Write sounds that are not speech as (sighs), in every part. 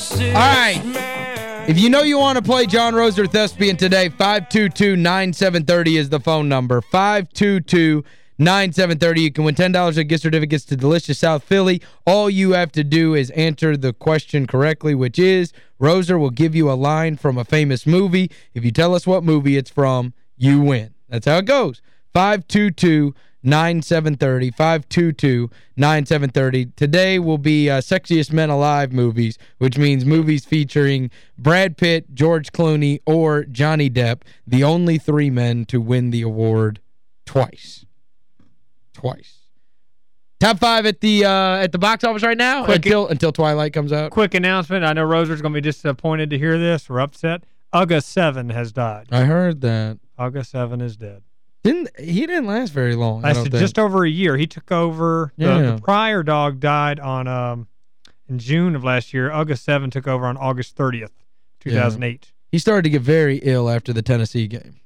All right. If you know you want to play John Roser Thespian today, 522-9730 is the phone number. 522-9730. You can win $10 of gift certificates to Delicious South Philly. All you have to do is answer the question correctly, which is, Roser will give you a line from a famous movie. If you tell us what movie it's from, you win. That's how it goes. 522 9730 522 9730 Today will be uh, Sexiest Men Alive movies, which means movies featuring Brad Pitt, George Clooney, or Johnny Depp, the only three men to win the award twice. Twice. Top five at the uh, at the box office right now Quick until until Twilight comes out. Quick announcement. I know Roser's going to be disappointed to hear this or upset. Uga 7 has died. I heard that. Uga 7 is dead. Didn't He didn't last very long, Lasted just over a year. He took over. The, Yeah. the prior dog died on um in June of last year. August 7 took over on August 30th, 2008. He started to get very ill after the Tennessee game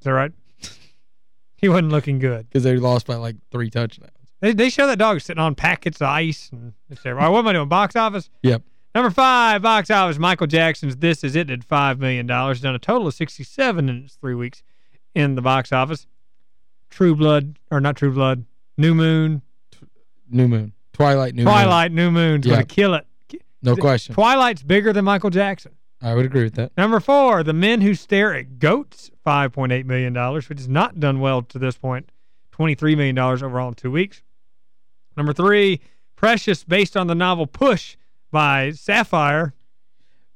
Is that right? (laughs) he wasn't looking good. because they lost by like three touchdowns. They they show that dog sitting on packets of ice and it's. All right, what am I doing? Box office? Yep. Number five, box office. Michael Jackson's This Is It did 5 million. dollars, Done a total of 67 in its three weeks in the box office. True Blood, or not True Blood, New Moon, New Moon. Twilight, New Moon. Twilight, New Moon's Yeah. going to kill it. No question. Twilight's bigger than Michael Jackson. I would agree with that. Number four, The Men Who Stare at Goats, $5.8 million, dollars, which has not done well to this point. $23 million overall in two weeks. Number three, Precious, based on the novel Push by Sapphire.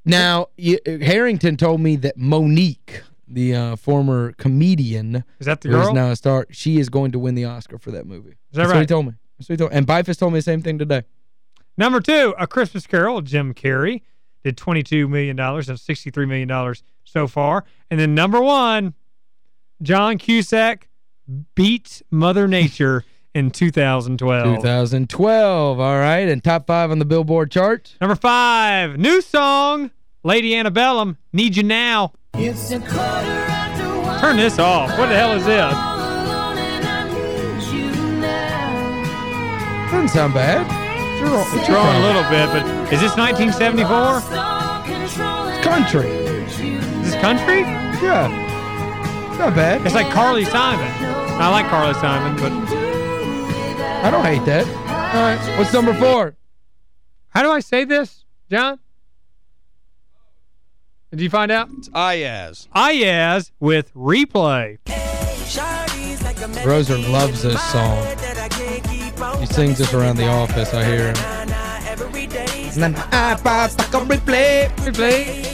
Now, you, Harrington told me that Monique, the uh, former comedian, Is that the who is girl? now a star, she is going to win the Oscar for that movie. Is that That's what he told me. That's what he told me. And Bifus told me the same thing today. Number two, A Christmas Carol, Jim Carrey, did $22 million and $63 million so far. And then number one, John Cusack beats Mother Nature (laughs) in 2012. 2012, all right. And top five on the Billboard chart. Number five, new song, Lady Antebellum, Need You Now. Turn this off. What the hell is this? Doesn't sound bad. It's wrong a little bit, but is this 1974? Country. Is this country? Yeah. Not bad. It's like Carly Simon. I like Carly Simon, but I don't hate that. All right. What's number four? how do I say this, John? Did you find out? It's Iyaz. Iyaz with Replay. Roser loves this song. He sings this around the office, I hear him. And then I pass the replay, replay.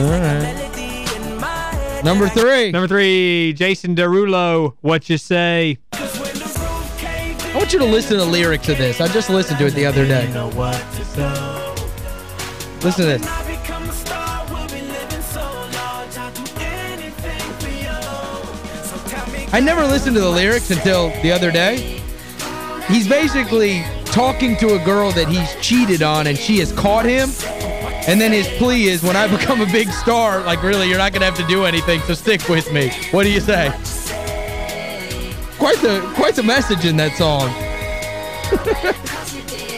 All right. Number three. Number three, Jason Derulo, What You Say. I want you to listen to the lyrics of this. I just listened to it the other day. know what to say. Listen to this. I never listened to the lyrics until the other day. He's basically talking to a girl that he's cheated on and she has caught him. And then his plea is, when I become a big star, like really, you're not going to have to do anything, so stick with me. What do you say? Quite the, quite the message in that song.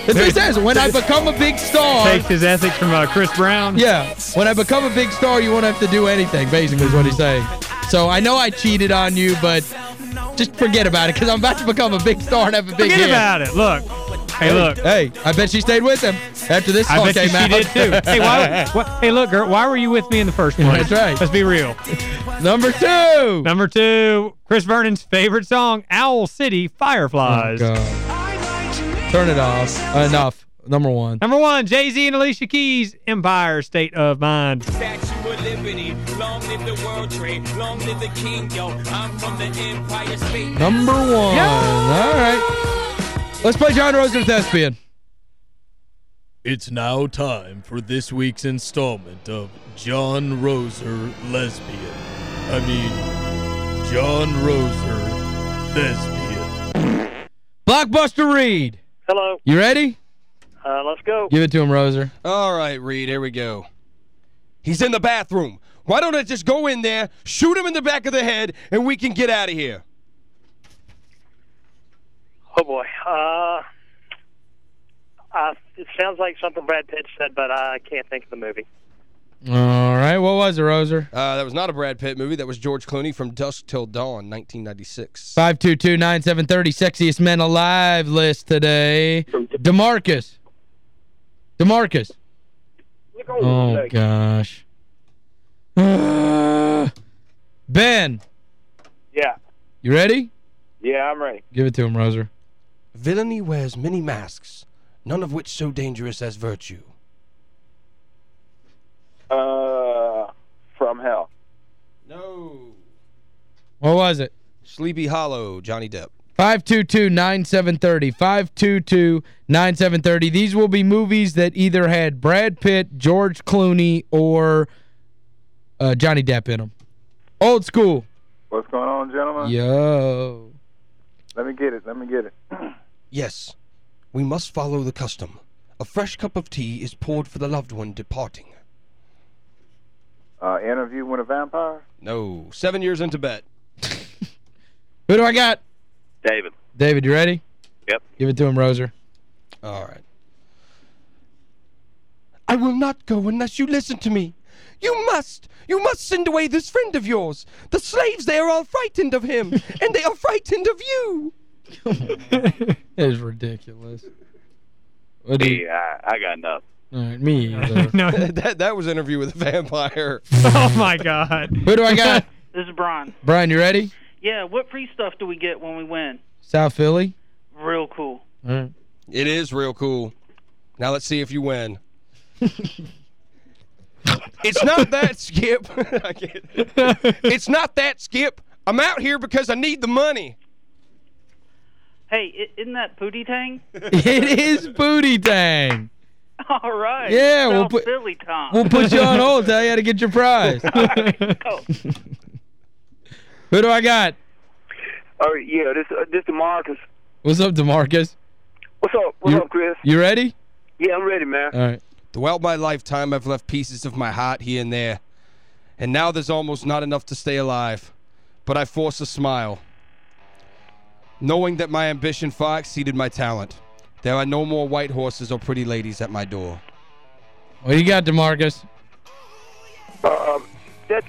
That's what he says. When I become a big star... Takes his ethics from uh, Chris Brown. Yeah. When I become a big star, you won't have to do anything, basically is what he's saying. So I know I cheated on you, but just forget about it because I'm about to become a big star and have a big Forget hit. about it. Look. Hey, look. Hey, I bet she stayed with him after this I song bet you came she out. did too. Hey, why, (laughs) what, hey, look, girl, why were you with me in the first place? That's right. Let's be real. Number two. Number two, Chris Vernon's favorite song, Owl City Oh, Fireflies. God. Turn it off. enough. Number one. Number one, Jay-Z and Alicia Keys, Empire State of Mind. Statue of Liberty, long live the World Trade, long live the King, yo. I'm from the Empire State. Number one. All right. Let's play John Roser Thespian. It's now time for this week's installment of John Roser Lesbian. I mean, John Roser Thespian. Blockbuster Reed. Hello. You ready? Uh, let's go. Give it to him, Roser. All right, Reed, here we go. He's in the bathroom. Why don't I just go in there, shoot him in the back of the head, and we can get out of here? Oh boy. Uh, I it sounds like something Brad Pitt said, but I can't think of the movie. All right. What was it, Roser? Uh, that was not a Brad Pitt movie. That was George Clooney from Dusk Till Dawn, 1996. 522-9730, sexiest men alive list today. DeMarcus. DeMarcus. Oh, gosh. (sighs) ben, Yeah. you ready? Yeah, I'm ready. Give it to him, Roser. Villainy wears many masks, none of which so dangerous as virtue. Uh, From Hell. No. What was it? Sleepy Hollow, Johnny Depp. 522-9730. 522-9730. These will be movies that either had Brad Pitt, George Clooney, or uh, Johnny Depp in them. Old school. What's going on, gentlemen? Yo. Let me get it. Let me get it. (clears throat) Yes, we must follow the custom. A fresh cup of tea is poured for the loved one departing. Uh, interview with a vampire? No. Seven years in Tibet. (laughs) Who do I got? David. David, you ready? Yep. Give it to him, Roser. All right. I will not go unless you listen to me. You must. You must send away this friend of yours. The slaves there are all frightened of him, (laughs) and they are frightened of you. (laughs) It is ridiculous. What do you, I, I got nothing. all right, me (laughs) no. that that was interview with a vampire. Oh, my God. Who do I got? This is Brian. Brian, you ready? Yeah, what free stuff do we get when we win? South Philly? Real cool. All right. It is real cool. Now let's see if you win. (laughs) it's not that, Skip. (laughs) It's not that, Skip. I'm out here because I need the money. Hey, isn't that Booty Tang? (laughs) it is Booty Tang. All right. Yeah, we'll South put- Philly time. We'll put you on hold, tell you how to get your prize. Who do I got? Oh, yeah, this uh, this is Marcus. What's up, DeMarcus? What's up? What's You- up, Chris? You ready? Yeah, I'm ready, man. All right. Throughout my lifetime, I've left pieces of my heart here and there. And now there's almost not enough to stay alive. But I force a smile. Knowing that my ambition far exceeded my talent. There are no more white horses or pretty ladies at my door. What you got, DeMarcus? Um, that's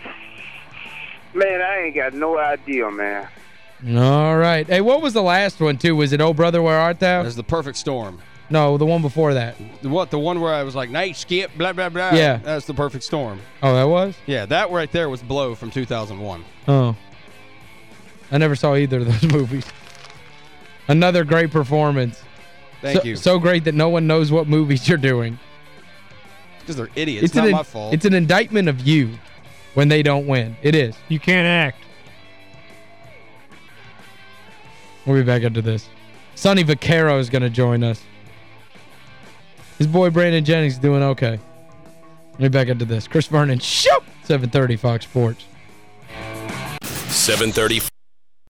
man, I ain't got no idea, man. All right. Hey, what was the last one, too? Was it Oh Brother, Where Art Thou? There's the perfect storm. No, the one before that. The What? The one where I was like, night skip, blah, blah, blah. Yeah. That's the perfect storm. Oh, that was? Yeah, that right there was Blow from 2001. Oh. I never saw either of those (laughs) movies. Another great performance. Thank so, you. So great that no one knows what movies you're doing. Because they're idiots. It's, an not in- my fault. It's an indictment of you when they don't win. It is. You can't act. We'll be back after this. Sonny Vaccaro is going to join us. His boy Brandon Jennings is doing okay. We'll be back after this. Chris Vernon, shoot! 730 Fox Sports. 730